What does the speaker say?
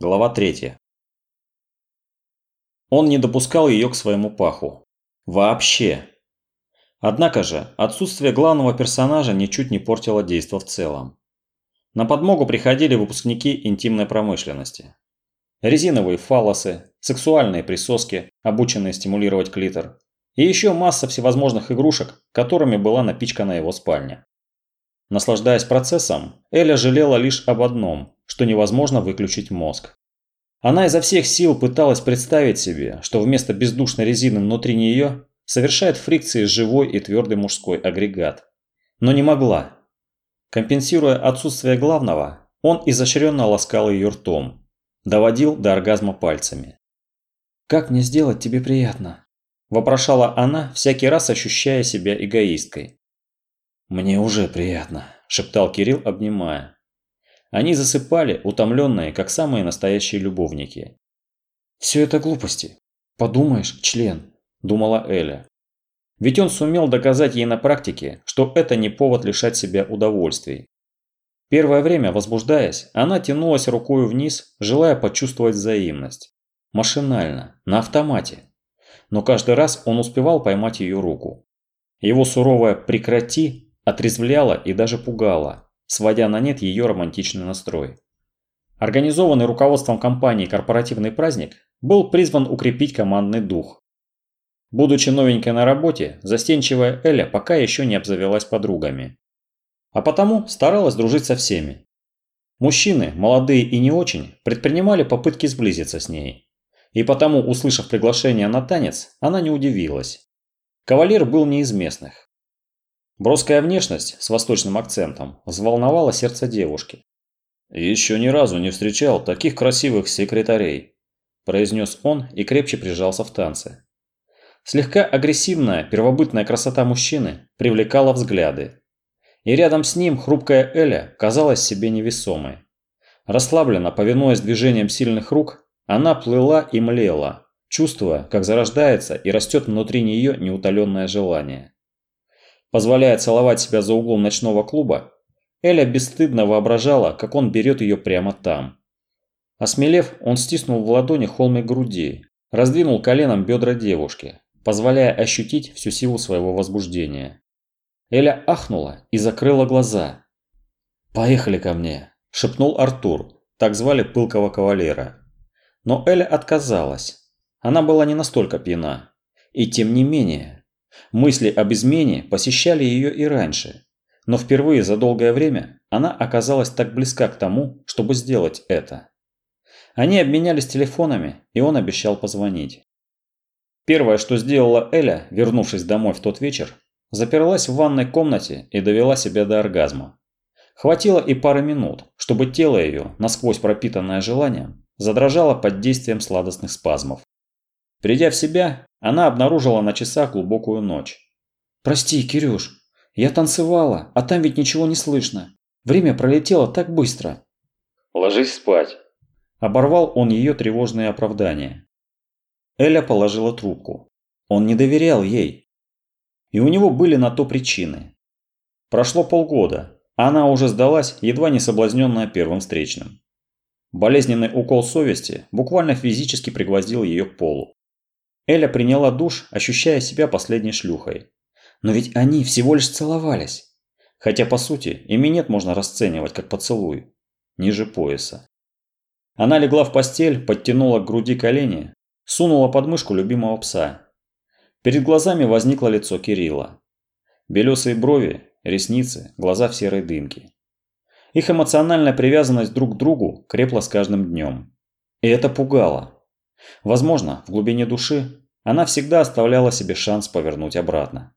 Глава 3. Он не допускал ее к своему паху. Вообще. Однако же, отсутствие главного персонажа ничуть не портило действо в целом. На подмогу приходили выпускники интимной промышленности. Резиновые фалосы, сексуальные присоски, обученные стимулировать клитор, и еще масса всевозможных игрушек, которыми была напичкана его спальня. Наслаждаясь процессом, Эля жалела лишь об одном, что невозможно выключить мозг. Она изо всех сил пыталась представить себе, что вместо бездушной резины внутри нее совершает фрикции живой и твердый мужской агрегат. Но не могла. Компенсируя отсутствие главного, он изощренно ласкал ее ртом, доводил до оргазма пальцами. «Как мне сделать тебе приятно?» – вопрошала она, всякий раз ощущая себя эгоисткой. «Мне уже приятно», – шептал Кирилл, обнимая. Они засыпали, утомленные, как самые настоящие любовники. «Все это глупости. Подумаешь, член», – думала Эля. Ведь он сумел доказать ей на практике, что это не повод лишать себя удовольствий. Первое время, возбуждаясь, она тянулась рукой вниз, желая почувствовать взаимность. Машинально, на автомате. Но каждый раз он успевал поймать ее руку. Его суровое «прекрати» отрезвляло и даже пугало сводя на нет ее романтичный настрой. Организованный руководством компании корпоративный праздник был призван укрепить командный дух. Будучи новенькой на работе, застенчивая Эля пока еще не обзавелась подругами. А потому старалась дружить со всеми. Мужчины, молодые и не очень, предпринимали попытки сблизиться с ней. И потому, услышав приглашение на танец, она не удивилась. Кавалер был не из местных. Броская внешность с восточным акцентом взволновала сердце девушки. «Еще ни разу не встречал таких красивых секретарей», – произнес он и крепче прижался в танце. Слегка агрессивная первобытная красота мужчины привлекала взгляды. И рядом с ним хрупкая Эля казалась себе невесомой. Расслабленно, повинуясь движениям сильных рук, она плыла и млела, чувствуя, как зарождается и растет внутри нее неутоленное желание. Позволяя целовать себя за углом ночного клуба, Эля бесстыдно воображала, как он берет ее прямо там. Осмелев, он стиснул в ладони холмик груди, раздвинул коленом бедра девушки, позволяя ощутить всю силу своего возбуждения. Эля ахнула и закрыла глаза. «Поехали ко мне», – шепнул Артур, так звали пылкого кавалера. Но Эля отказалась. Она была не настолько пьяна. И тем не менее, Мысли об измене посещали ее и раньше, но впервые за долгое время она оказалась так близка к тому, чтобы сделать это. Они обменялись телефонами, и он обещал позвонить. Первое, что сделала Эля, вернувшись домой в тот вечер, заперлась в ванной комнате и довела себя до оргазма. Хватило и пары минут, чтобы тело ее, насквозь пропитанное желанием, задрожало под действием сладостных спазмов. Придя в себя, она обнаружила на часах глубокую ночь. «Прости, Кирюш, я танцевала, а там ведь ничего не слышно. Время пролетело так быстро». «Ложись спать». Оборвал он ее тревожные оправдания. Эля положила трубку. Он не доверял ей. И у него были на то причины. Прошло полгода, а она уже сдалась, едва не соблазненная первым встречным. Болезненный укол совести буквально физически пригвоздил ее к полу. Эля приняла душ, ощущая себя последней шлюхой. Но ведь они всего лишь целовались. Хотя, по сути, и минет можно расценивать как поцелуй. Ниже пояса. Она легла в постель, подтянула к груди колени, сунула под мышку любимого пса. Перед глазами возникло лицо Кирилла. Белесые брови, ресницы, глаза в серой дымке. Их эмоциональная привязанность друг к другу крепла с каждым днем. И это пугало. Возможно, в глубине души она всегда оставляла себе шанс повернуть обратно.